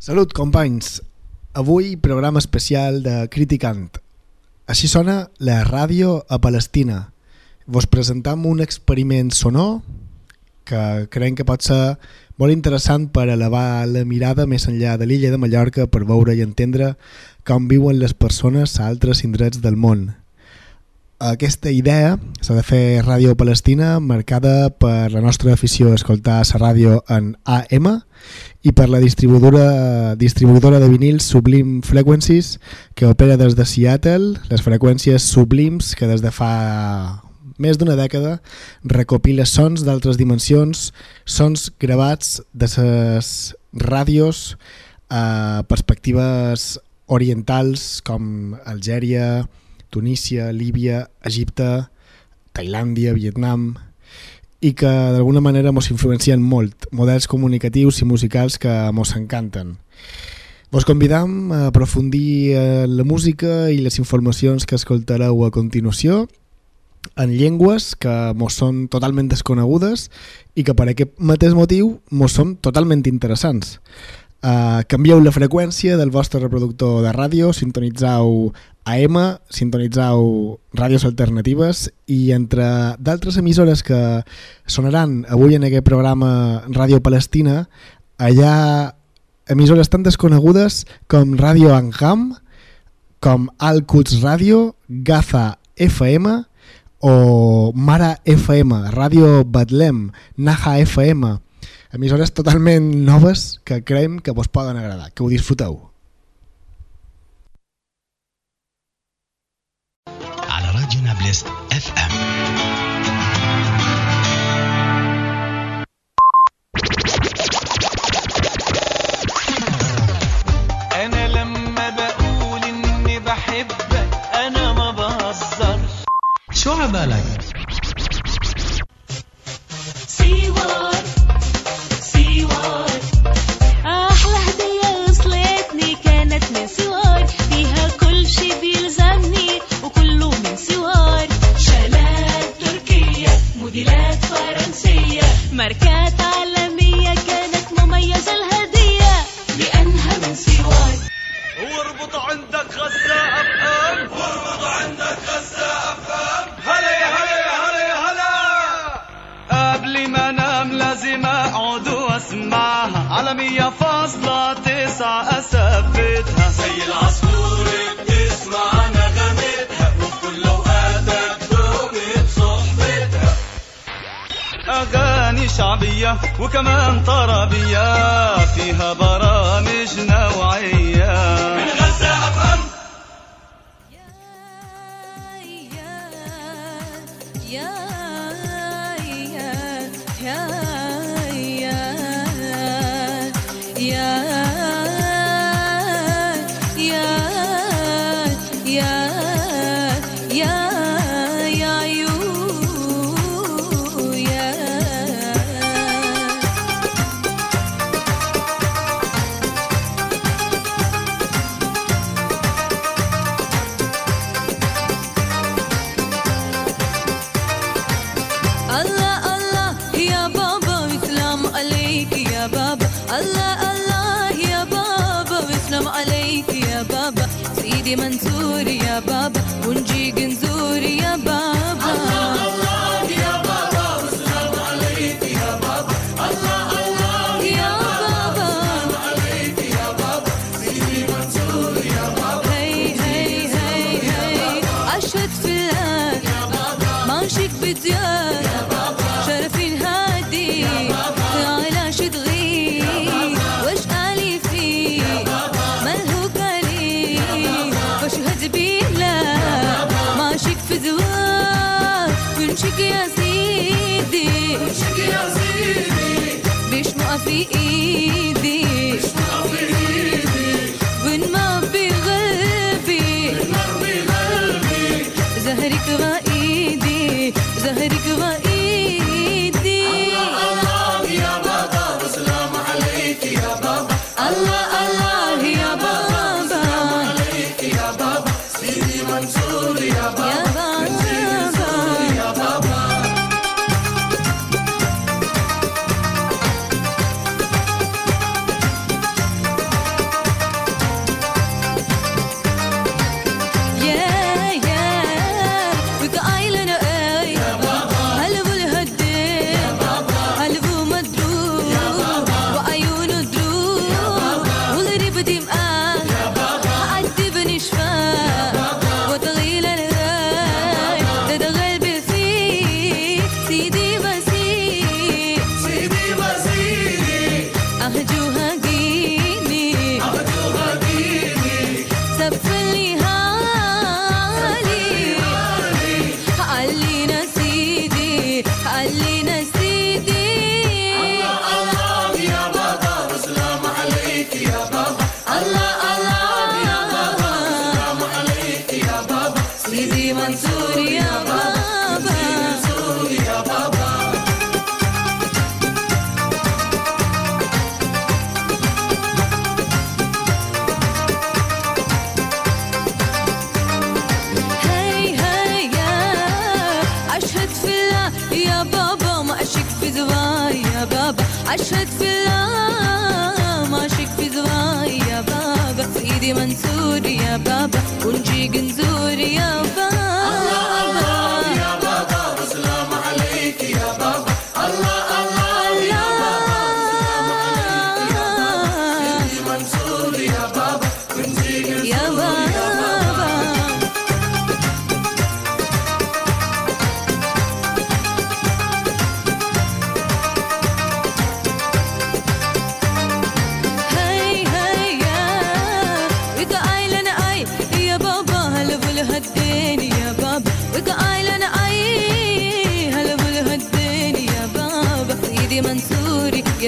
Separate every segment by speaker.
Speaker 1: Salut, companys! Avui programa especial de Criticant. Així sona la ràdio a Palestina. Vos presentam un experiment sonor que creiem que pot ser molt interessant per elevar la mirada més enllà de l'illa de Mallorca per veure i entendre com viuen les persones a altres indrets del món. Aquesta idea s'ha de fer ràdio palestina marcada per la nostra afició a escoltar la ràdio en AM i per la distribuïdora, distribuïdora de vinils Sublime Frequencies que opera des de Seattle, les freqüències Sublims que des de fa més d'una dècada recopila sons d'altres dimensions, sons gravats de les ràdios a perspectives orientals com Algèria, Tunísia, Líbia, Egipte, Tailàndia, Vietnam i que d'alguna manera ens influencien molt, models comunicatius i musicals que ens encanten. Vos convidam a aprofundir en la música i les informacions que escoltareu a continuació en llengües que mos són totalment desconegudes i que per aquest mateix motiu mos són totalment interessants. Uh, canvieu la freqüència del vostre reproductor de ràdio, sintonitzau AM, sintonitzau ràdios alternatives i entre d'altres emissores que sonaran avui en aquest programa Ràdio Palestina, allà emissores tan desconegudes com Ràdio Anham, com Al-Quds Ràdio, Gaza FM o Mara FM, Ràdio Batlem, Naha FM, emissores totalment noves que creiem que vos poden agradar, que ho disfruteu.
Speaker 2: على راديو نابلس اف ام
Speaker 3: انا لما بقول
Speaker 4: بابا. الله الله يا بابا. وسلام عليك يا بابا. سيدي منصور يا بابا. ونجيك في ايدي وين ما في قلبي زهرك غايدي زهرك غايدي أشهد في الله ما أشك في ذواي بابا. سيدي منصور يا بابا ونجي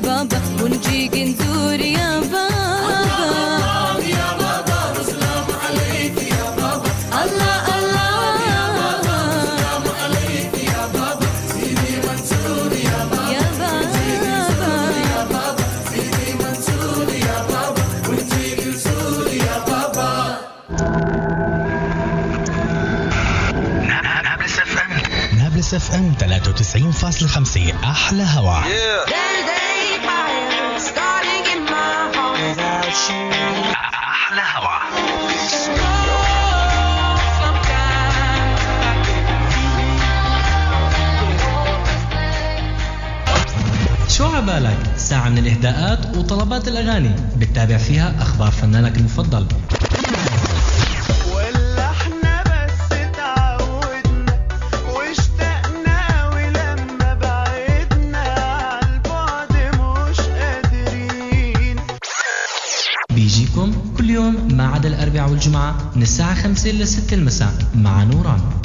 Speaker 4: يا بابا ونجيك نزور يا بابا. يا بابا والسلام عليك يا بابا الله الله. يا بابا والسلام عليك يا بابا سيدي منصور يا بابا يا بابا يا بابا سيدي منصور يا بابا ونجيك نزور يا بابا
Speaker 2: نابلس FM نابلس FM 93.5 أحلى هوا. هوا
Speaker 5: شو عبالك؟ ساعة من الإهداءات وطلبات الأغاني بتتابع فيها أخبار فنانك المفضل والجمعة من الساعة 5 إلى 6 المساء مع نوران.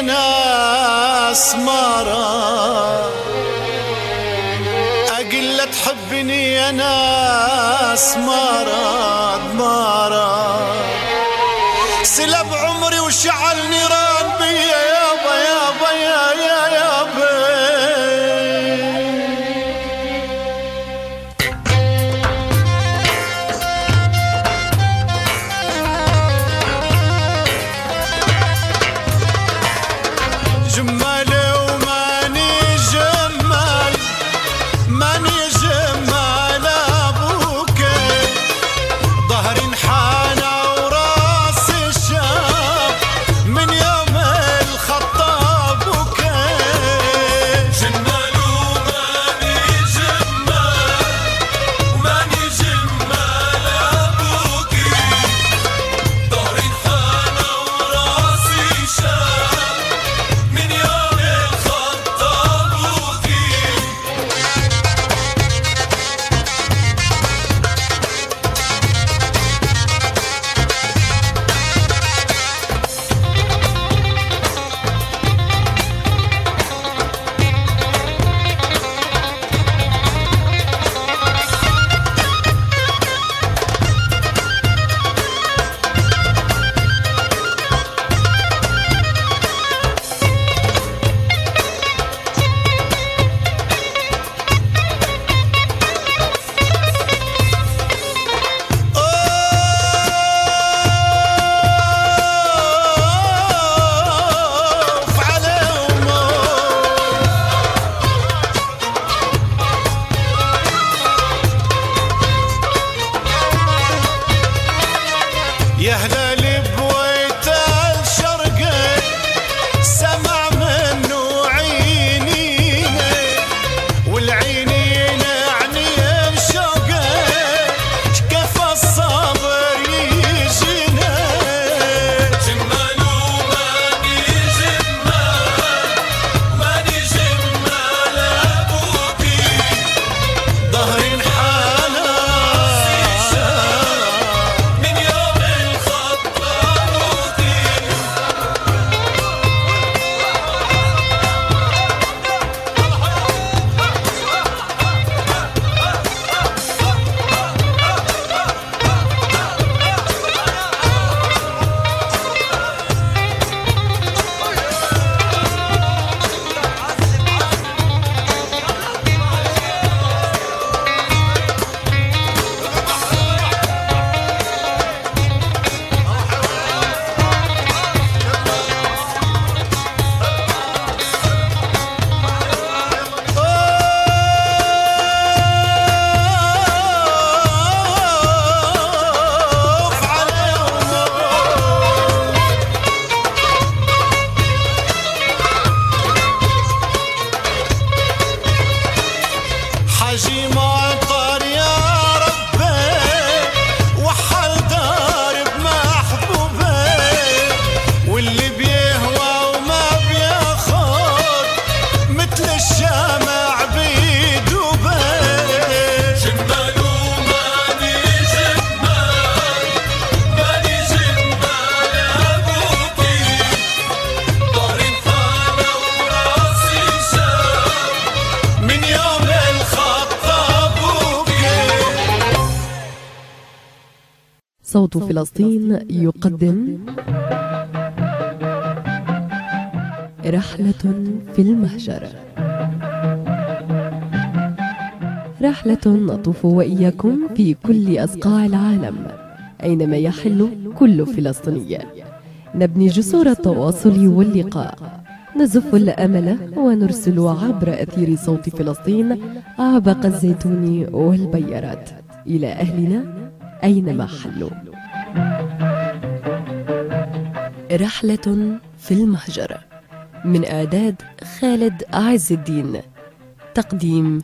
Speaker 6: ناس راد أقل تحبني يا ناس راد ما راد سلب عمري وشعل نيران
Speaker 7: صوت فلسطين يقدم رحلة في المهجر. رحلة نطوف وإياكم في كل أصقاع العالم أينما يحل كل فلسطيني. نبني جسور التواصل واللقاء. نزف الأمل ونرسل عبر أثير صوت فلسطين عبق الزيتون والبيارات إلى أهلنا أينما حلوا رحلة في المهجر من إعداد خالد عز الدين تقديم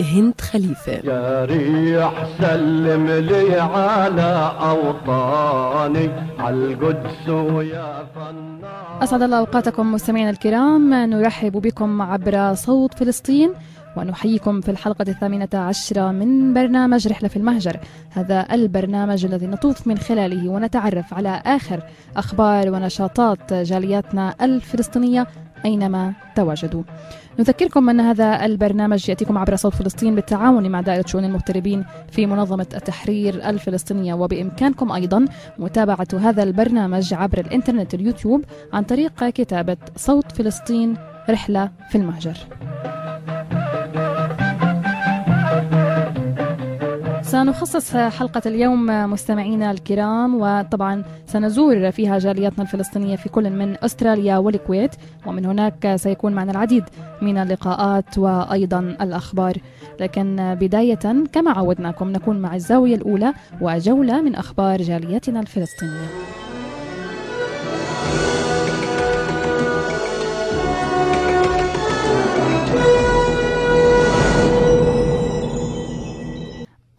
Speaker 7: هند خليفة.
Speaker 8: يا ريح سلم لي على أوطاني عالقدس ويا فنان.
Speaker 9: أسعد الله أوقاتكم مستمعينا الكرام نرحب بكم عبر صوت فلسطين. ونحييكم في الحلقة الثامنة عشرة من برنامج رحلة في المهجر. هذا البرنامج الذي نطوف من خلاله ونتعرف على آخر أخبار ونشاطات جالياتنا الفلسطينية أينما تواجدوا. نذكركم أن هذا البرنامج يأتيكم عبر صوت فلسطين بالتعاون مع دائرة شؤون المغتربين في منظمة التحرير الفلسطينية. وبإمكانكم أيضا متابعة هذا البرنامج عبر الإنترنت اليوتيوب عن طريق كتابة صوت فلسطين رحلة في المهجر. سنخصص حلقة اليوم مستمعينا الكرام وطبعا سنزور فيها جالياتنا الفلسطينية في كل من أستراليا والكويت ومن هناك سيكون معنا العديد من اللقاءات وأيضا الأخبار. لكن بداية كما عودناكم نكون مع الزاوية الأولى وجولة من أخبار جالياتنا الفلسطينية.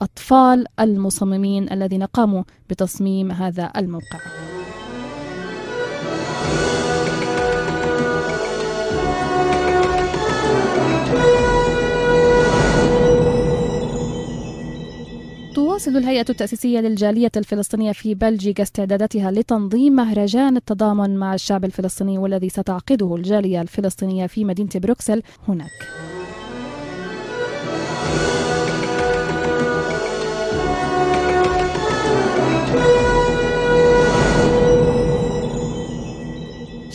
Speaker 9: أطفال المصممين الذين قاموا بتصميم هذا الموقع تواصل الهيئة التأسيسية للجالية الفلسطينية في بلجيكا استعداداتها لتنظيم مهرجان التضامن مع الشعب الفلسطيني والذي ستعقده الجالية الفلسطينية في مدينة بروكسل هناك.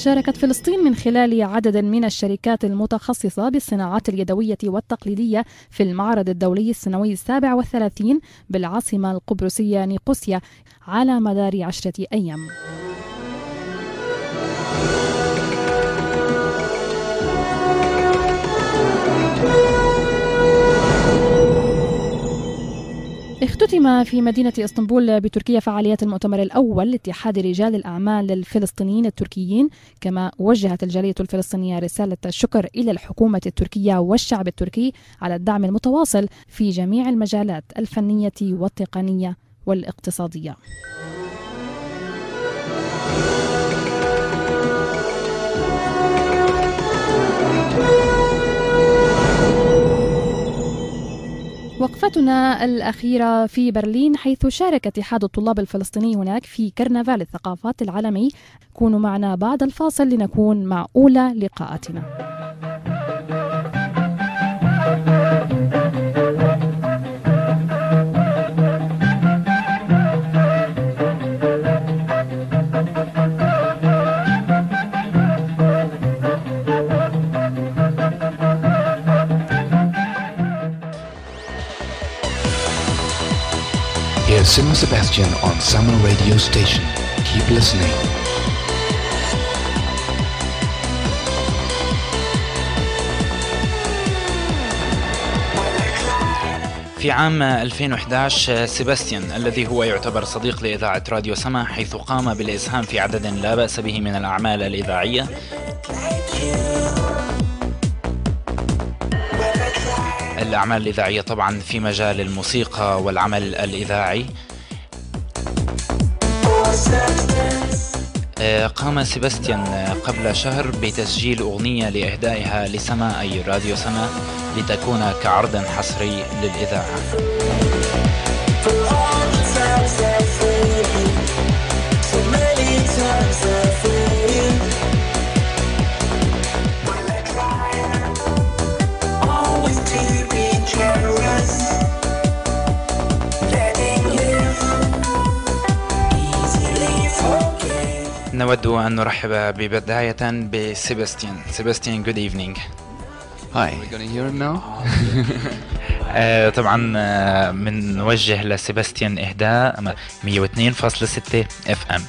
Speaker 9: شاركت فلسطين من خلال عدد من الشركات المتخصصة بالصناعات اليدوية والتقليدية في المعرض الدولي السنوي السابع والثلاثين بالعاصمة القبرصية نيقوسيا على مدار عشرة أيام. اختتم في مدينة إسطنبول بتركيا فعاليات المؤتمر الأول لاتحاد رجال الأعمال الفلسطينيين التركيين كما وجهت الجالية الفلسطينية رسالة شكر إلى الحكومة التركية والشعب التركي على الدعم المتواصل في جميع المجالات الفنية والتقنية والاقتصادية. وقفتنا الأخيرة في برلين حيث شارك اتحاد الطلاب الفلسطيني هناك في كرنفال الثقافات العالمي. كونوا معنا بعد الفاصل لنكون مع أولى لقاءاتنا.
Speaker 2: Simon Sebastian on Summer Radio Station. Keep listening.
Speaker 10: في عام 2011 سيباستيان الذي هو يعتبر صديق لإذاعة راديو سما حيث قام بالإسهام في عدد لا بأس به من الأعمال الإذاعية الأعمال الإذاعية طبعا في مجال الموسيقى والعمل الإذاعي. آه، قام سيباستيان قبل شهر بتسجيل أغنية لإهدائها لسما أي راديو سما لتكون كعرض حصري للإذاعة. نود أن نرحب ببداية بسيباستيان سيباستيان good evening
Speaker 11: Hi. Are we gonna hear him now?
Speaker 10: آه، طبعا آه، بنوجه لسيباستيان إهداء 102.6 FM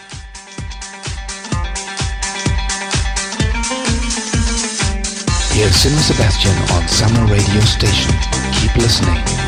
Speaker 2: Here's Simon Sebastian on Summer Radio Station. Keep listening.